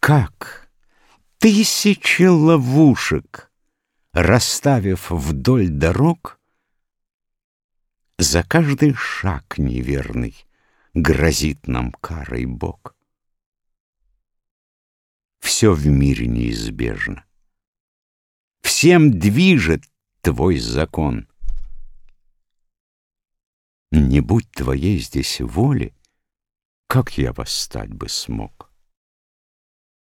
Как тысячи ловушек, расставив вдоль дорог, За каждый шаг неверный грозит нам карой Бог. Все в мире неизбежно. Всем движет твой закон. Не будь твоей здесь воли, как я восстать бы смог?